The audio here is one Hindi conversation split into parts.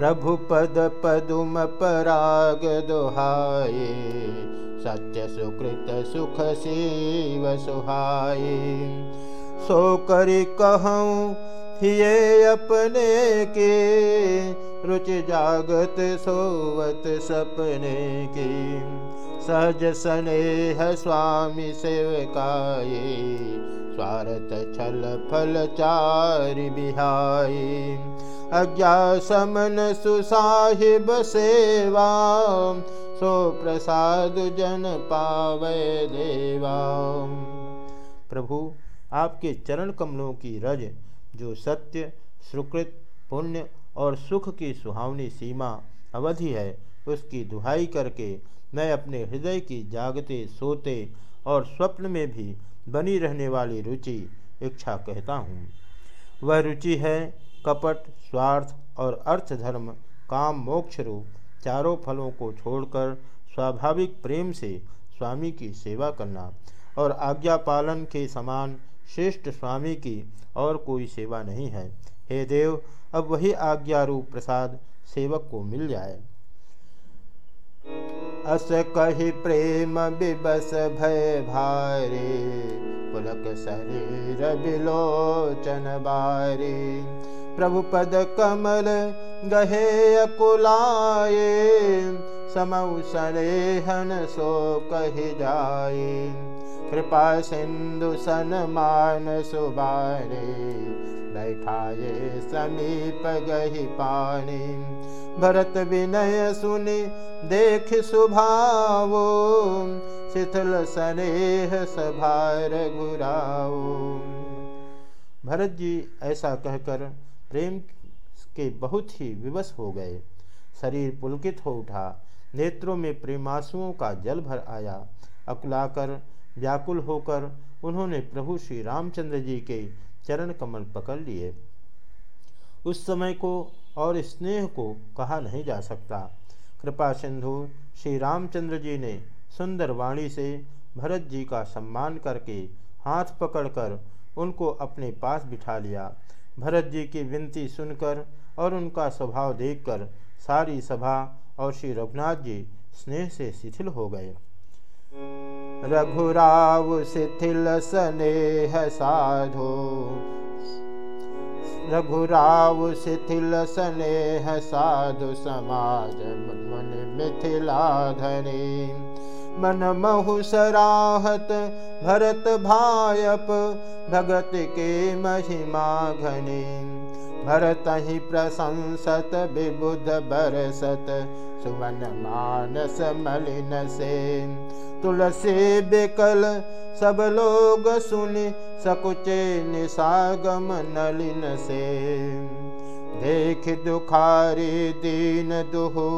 प्रभु पद पदुम पराग दोहाए सत्य सुकृत सुख शिव सुहाए सो करी कहूँ हिये अपने के, रुचि जागत सोवत सपने की। सहज स्नेह स्वामी सेवकाये, स्वार्थ छल फल चारि बिहाई अज्ञा समन सुसाहिब सेवा, सो प्रसाद जन पावे देवा। प्रभु, आपके चरण कमलों की रज, जो सत्य, सुकृत, पुण्य और सुख की सुहावनी सीमा अवधि है, उसकी दुहाई करके मैं अपने हृदय की जागते, सोते और स्वप्न में भी बनी रहने वाली रुचि, इच्छा कहता हूँ। वह रुचि है कपट, स्वार्थ और अर्थ धर्म काम, मोक्ष रूप, चारों फलों को छोड़कर स्वाभाविक प्रेम से स्वामी की सेवा करना और आज्ञा पालन के समान श्रेष्ठ स्वामी की और कोई सेवा नहीं है। हे देव, अब वही आज्ञा रूप प्रसाद सेवक को मिल जाए। अस कही प्रेम बिबस भय भारे, पुलक शरीर बिलोचन बारे। प्रभु पद कमल गहे अकुलाए समऊ सरेहन सो कही जाए कृपा सिंधु सन मान सुबारे बैठाए समीप गही पानी। भरत विनय सुनि देख सुभावो, शिथिल स्नेह सभार गुराओ भरत जी ऐसा कहकर प्रेम के बहुत ही विवश हो गए। शरीर पुलकित हो उठा। नेत्रों में प्रेमासुओं का जल भर आया। अकुलाकर व्याकुल होकर उन्होंने प्रभु श्री रामचंद्र जी के चरण कमल पकड़ लिए। उस समय को और स्नेह को कहा नहीं जा सकता। कृपा सिंधु, श्री रामचंद्र जी ने सुंदर वाणी से भरत जी का सम्मान करके हाथ पकड़कर उनको अपने पास बिठा लिया। भरत जी की विनती सुनकर और उनका स्वभाव देखकर सारी सभा और श्री रघुनाथ जी स्नेह से शिथिल हो गए। रघुराव शिथिल स्नेह साधो। रघुराव शिथिल स्नेह साधु समाज मन मिथिला धनी। मन महु सराहत, भरत भायप, भगत के महिमा घनी। भरत ही प्रशंसत, विबुध बरसत, सुवन मानस मलिन से। तुलसी बिकल सब लोग सुनि, सकुचे निसागम नलिन से। देख दुखारी दीन दुहु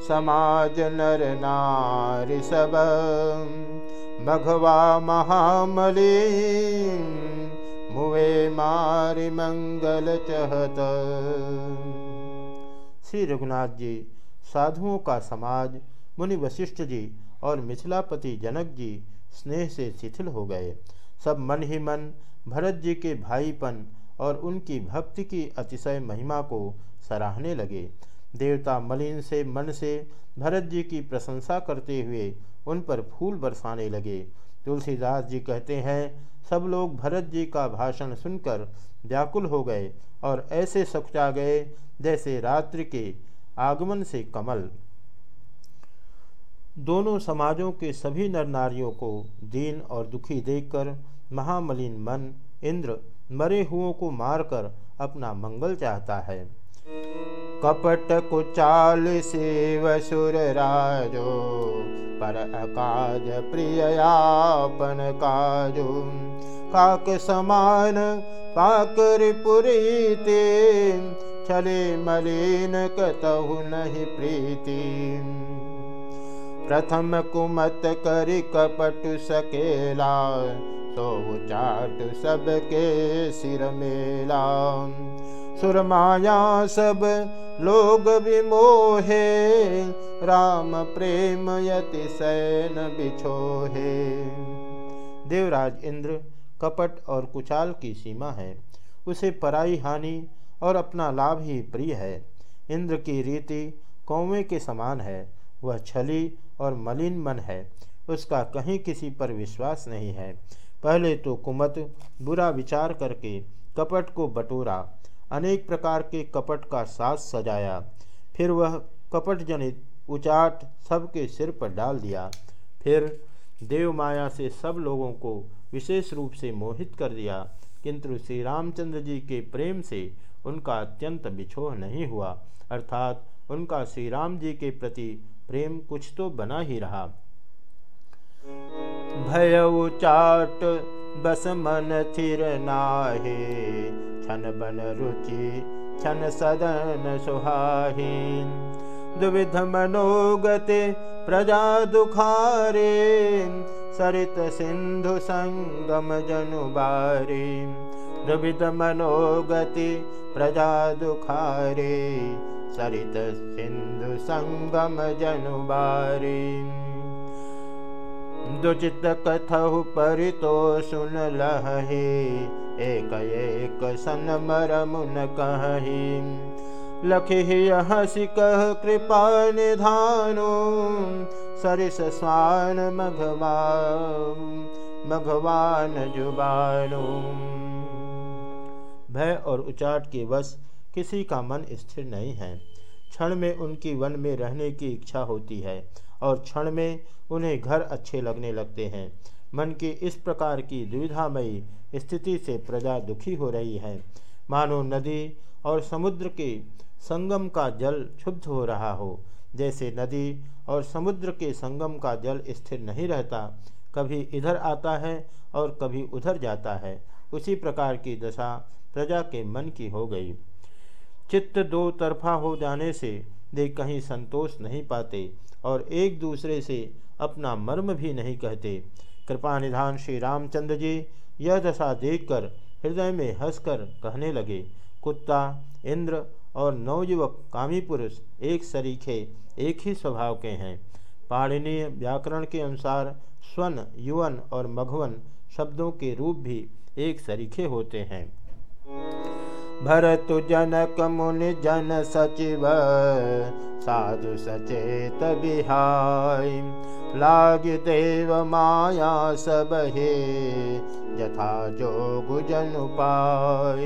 समाज नर नारी सब। मघवा महामली मुए मारि मंगल चहत। श्री रघुनाथ जी, साधुओं का समाज, मुनि वशिष्ठ जी और मिथिलापति जनक जी स्नेह से शिथिल हो गए। सब मन ही मन भरत जी के भाईपन और उनकी भक्ति की अतिशय महिमा को सराहने लगे। देवता मलिन से मन से भरत जी की प्रशंसा करते हुए उन पर फूल बरसाने लगे। तुलसीदास जी कहते हैं, सब लोग भरत जी का भाषण सुनकर व्याकुल हो गए और ऐसे सकुचा गए जैसे रात्रि के आगमन से कमल। दोनों समाजों के सभी नर नारियों को दीन और दुखी देखकर महामलिन मन इंद्र मरे हुओं को मारकर अपना मंगल चाहता है। कपट कुचाल से वसुर राजो, पर अकाज प्रियापन काजो। काक समान पाकर पुरीते छले मलिन कतहु नहीं प्रीति। प्रथम कुमत कर कपट सकेला सो चाट सबके सिर मेला। सुरमाया सब लोग विमोहे, राम प्रेम यति सैन बिछोहे। देवराज इंद्र कपट और कुचाल की सीमा है। उसे पराई हानि और अपना लाभ ही प्रिय है। इंद्र की रीति कौवे के समान है। वह छली और मलिन मन है। उसका कहीं किसी पर विश्वास नहीं है। पहले तो कुमत बुरा विचार करके कपट को बटोरा। अनेक प्रकार के कपट का सास सजाया। फिर वह कपट जनित उचाट सबके सिर पर डाल दिया। फिर देव माया से सब लोगों को विशेष रूप से मोहित कर दिया। किंतु श्री रामचंद्र जी के प्रेम से उनका अत्यंत बिछोह नहीं हुआ। अर्थात उनका श्री राम जी के प्रति प्रेम कुछ तो बना ही रहा। भय चाट बस मन थिर नाहे छन बन रुचि छन सदन सुहाही। दुविध मनोगते प्रजा दुखारे सरित सिंधु संगम जनुबारी दुविध मनोगति प्रजा दुखारे सरित सिंधु संगम जनुबारी दुचित कथहु परितो सुन लहे एक एक सन मर मुन कही। लखि हसी कह, कृपा निधानो, सरिस स्वान मघवा मघवान जुबानो। भय और उचाट के वश किसी का मन स्थिर नहीं है। क्षण में उनकी वन में रहने की इच्छा होती है और क्षण में उन्हें घर अच्छे लगने लगते हैं। मन की इस प्रकार की दुविधामयी स्थिति से प्रजा दुखी हो रही है। मानो नदी और समुद्र के संगम का जल क्षुब्ध हो रहा हो। जैसे नदी और समुद्र के संगम का जल स्थिर नहीं रहता, कभी इधर आता है और कभी उधर जाता है। उसी प्रकार की दशा प्रजा के मन की हो गई। चित्त दो तरफा हो जाने से वे कहीं संतोष नहीं पाते और एक दूसरे से अपना मर्म भी नहीं कहते। कृपा निधान श्री रामचंद्र जी यह दशा देखकर हृदय में हंसकर कहने लगे, कुत्ता, इंद्र और नवयुवक कामी पुरुष एक सरीखे, एक ही स्वभाव के हैं। पाणनीय व्याकरण के अनुसार स्वन युवन और मघवन शब्दों के रूप भी एक सरीखे होते हैं। भरतु जनक मुनि जन सचिव, साधु सचेत बिहाय। लाग देव माया सब हे, यथा जोग जन उपाय।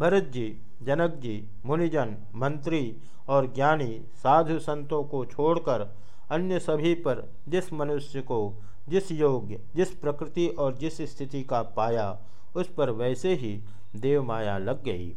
भरत जी, जनक जी, मुनिजन, मंत्री और ज्ञानी, साधु संतों को छोड़कर अन्य सभी पर जिस मनुष्य को, जिस योग्य, जिस प्रकृति और जिस स्थिति का पाया, उस पर वैसे ही देव माया लग गई।